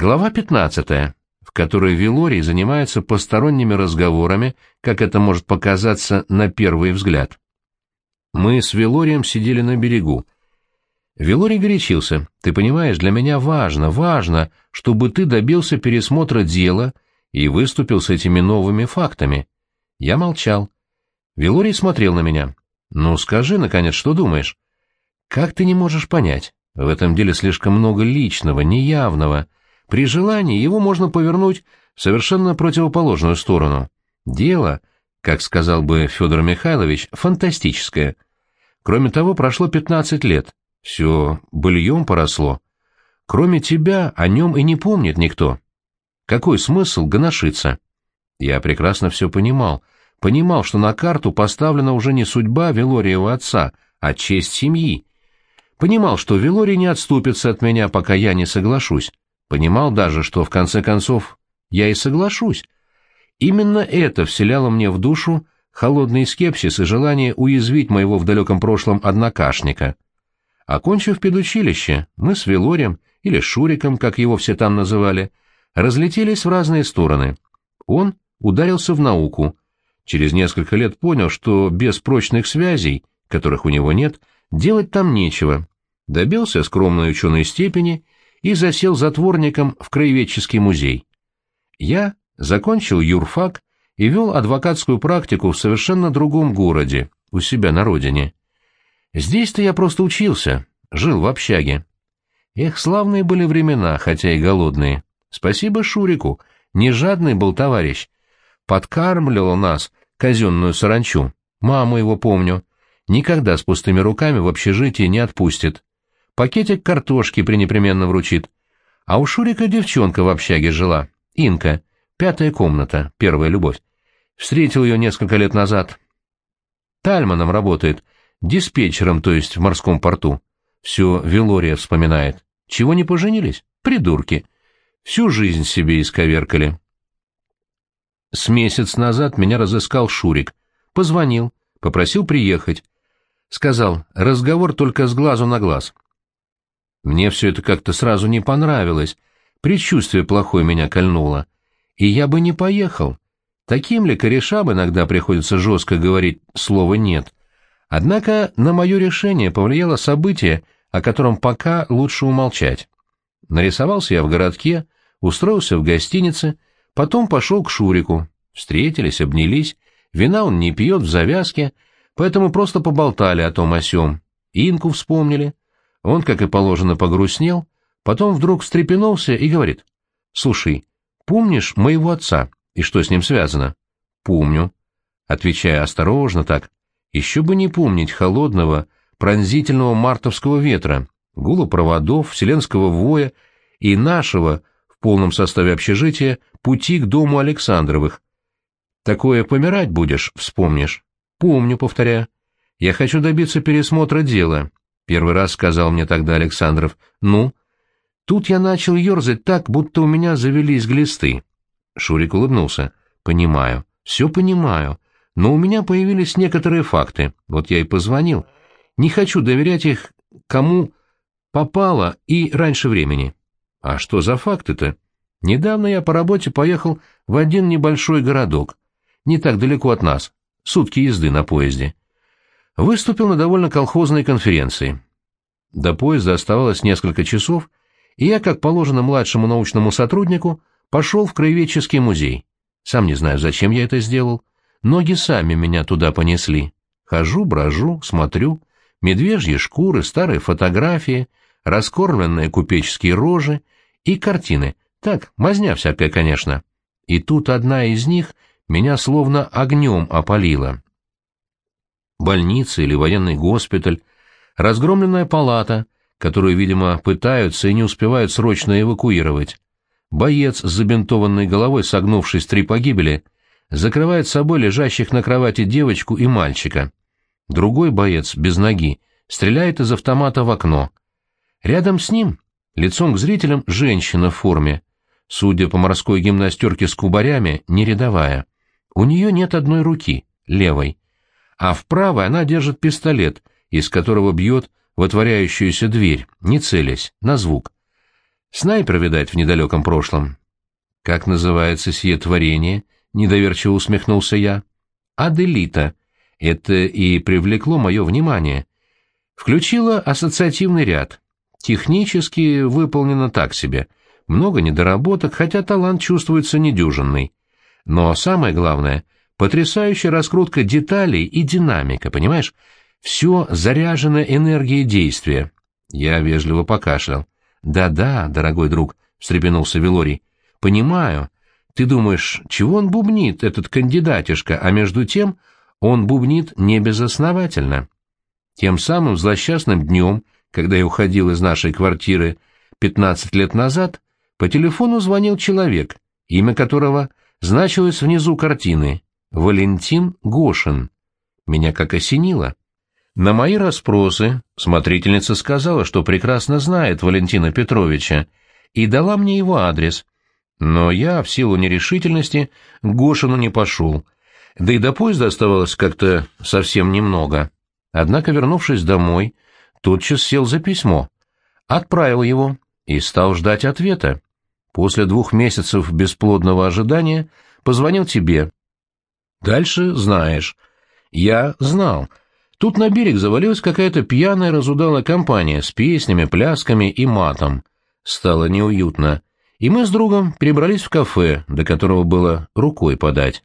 Глава 15, в которой Вилорий занимается посторонними разговорами, как это может показаться на первый взгляд. Мы с Вилорием сидели на берегу. Вилорий горячился. «Ты понимаешь, для меня важно, важно, чтобы ты добился пересмотра дела и выступил с этими новыми фактами». Я молчал. Вилорий смотрел на меня. «Ну, скажи, наконец, что думаешь?» «Как ты не можешь понять? В этом деле слишком много личного, неявного. При желании его можно повернуть в совершенно противоположную сторону. Дело, как сказал бы Федор Михайлович, фантастическое. Кроме того, прошло пятнадцать лет. Все быльем поросло. Кроме тебя о нем и не помнит никто. Какой смысл гоношиться? Я прекрасно все понимал. Понимал, что на карту поставлена уже не судьба Велориева отца, а честь семьи. Понимал, что Велорий не отступится от меня, пока я не соглашусь. Понимал даже, что в конце концов я и соглашусь. Именно это вселяло мне в душу холодный скепсис и желание уязвить моего в далеком прошлом однокашника. Окончив педучилище, мы с Велорием, или Шуриком, как его все там называли, разлетелись в разные стороны. Он ударился в науку. Через несколько лет понял, что без прочных связей, которых у него нет, делать там нечего. Добился скромной ученой степени и засел затворником в краеведческий музей. Я закончил юрфак и вел адвокатскую практику в совершенно другом городе, у себя на родине. Здесь-то я просто учился, жил в общаге. Эх, славные были времена, хотя и голодные. Спасибо Шурику, не жадный был товарищ. Подкармливал нас, казенную саранчу. Маму его помню. Никогда с пустыми руками в общежитие не отпустит. Пакетик картошки пренепременно вручит. А у Шурика девчонка в общаге жила, Инка, пятая комната, первая любовь. Встретил ее несколько лет назад. Тальманом работает, диспетчером, то есть в морском порту. Все Велория вспоминает. Чего не поженились? Придурки. Всю жизнь себе исковеркали. С месяц назад меня разыскал Шурик. Позвонил, попросил приехать. Сказал, разговор только с глазу на глаз. Мне все это как-то сразу не понравилось, предчувствие плохое меня кольнуло. И я бы не поехал. Таким ли корешам иногда приходится жестко говорить слова «нет». Однако на мое решение повлияло событие, о котором пока лучше умолчать. Нарисовался я в городке, устроился в гостинице, потом пошел к Шурику. Встретились, обнялись, вина он не пьет в завязке, поэтому просто поболтали о том о сём. Инку вспомнили. Он, как и положено, погрустнел, потом вдруг встрепенулся и говорит, «Слушай, помнишь моего отца и что с ним связано?» «Помню», отвечая осторожно так, «еще бы не помнить холодного, пронзительного мартовского ветра, гула проводов, вселенского воя и нашего, в полном составе общежития, пути к дому Александровых. Такое помирать будешь, вспомнишь?» «Помню», — повторяю. «Я хочу добиться пересмотра дела, Первый раз сказал мне тогда Александров. «Ну?» Тут я начал ерзать так, будто у меня завелись глисты. Шурик улыбнулся. «Понимаю. Все понимаю. Но у меня появились некоторые факты. Вот я и позвонил. Не хочу доверять их кому попало и раньше времени». «А что за факты-то?» «Недавно я по работе поехал в один небольшой городок. Не так далеко от нас. Сутки езды на поезде выступил на довольно колхозной конференции. До поезда оставалось несколько часов, и я, как положено младшему научному сотруднику, пошел в краеведческий музей. Сам не знаю, зачем я это сделал. Ноги сами меня туда понесли. Хожу, брожу, смотрю. Медвежьи шкуры, старые фотографии, раскормленные купеческие рожи и картины. Так, мазня всякая, конечно. И тут одна из них меня словно огнем опалила больница или военный госпиталь, разгромленная палата, которую, видимо, пытаются и не успевают срочно эвакуировать. Боец с забинтованной головой, согнувшись три погибели, закрывает собой лежащих на кровати девочку и мальчика. Другой боец, без ноги, стреляет из автомата в окно. Рядом с ним, лицом к зрителям, женщина в форме. Судя по морской гимнастерке с кубарями, не рядовая. У нее нет одной руки, левой а в правой она держит пистолет, из которого бьет в отворяющуюся дверь, не целясь, на звук. Снайпер, видать, в недалеком прошлом. Как называется сие творение? Недоверчиво усмехнулся я. Аделита. Это и привлекло мое внимание. Включила ассоциативный ряд. Технически выполнено так себе. Много недоработок, хотя талант чувствуется недюжинный. Но самое главное — потрясающая раскрутка деталей и динамика, понимаешь? Все заряжено энергией действия. Я вежливо покашлял. «Да-да, дорогой друг», — встрепенулся Вилорий. «Понимаю. Ты думаешь, чего он бубнит, этот кандидатишка, а между тем он бубнит небезосновательно. Тем самым злосчастным днем, когда я уходил из нашей квартиры пятнадцать лет назад, по телефону звонил человек, имя которого значилось внизу картины — Валентин Гошин. Меня как осенило. На мои расспросы смотрительница сказала, что прекрасно знает Валентина Петровича, и дала мне его адрес. Но я, в силу нерешительности, к Гошину не пошел. Да и до поезда оставалось как-то совсем немного. Однако, вернувшись домой, тотчас сел за письмо. Отправил его и стал ждать ответа. После двух месяцев бесплодного ожидания позвонил тебе. Дальше знаешь. Я знал — Тут на берег завалилась какая-то пьяная разудалая компания с песнями, плясками и матом. Стало неуютно, и мы с другом перебрались в кафе, до которого было рукой подать.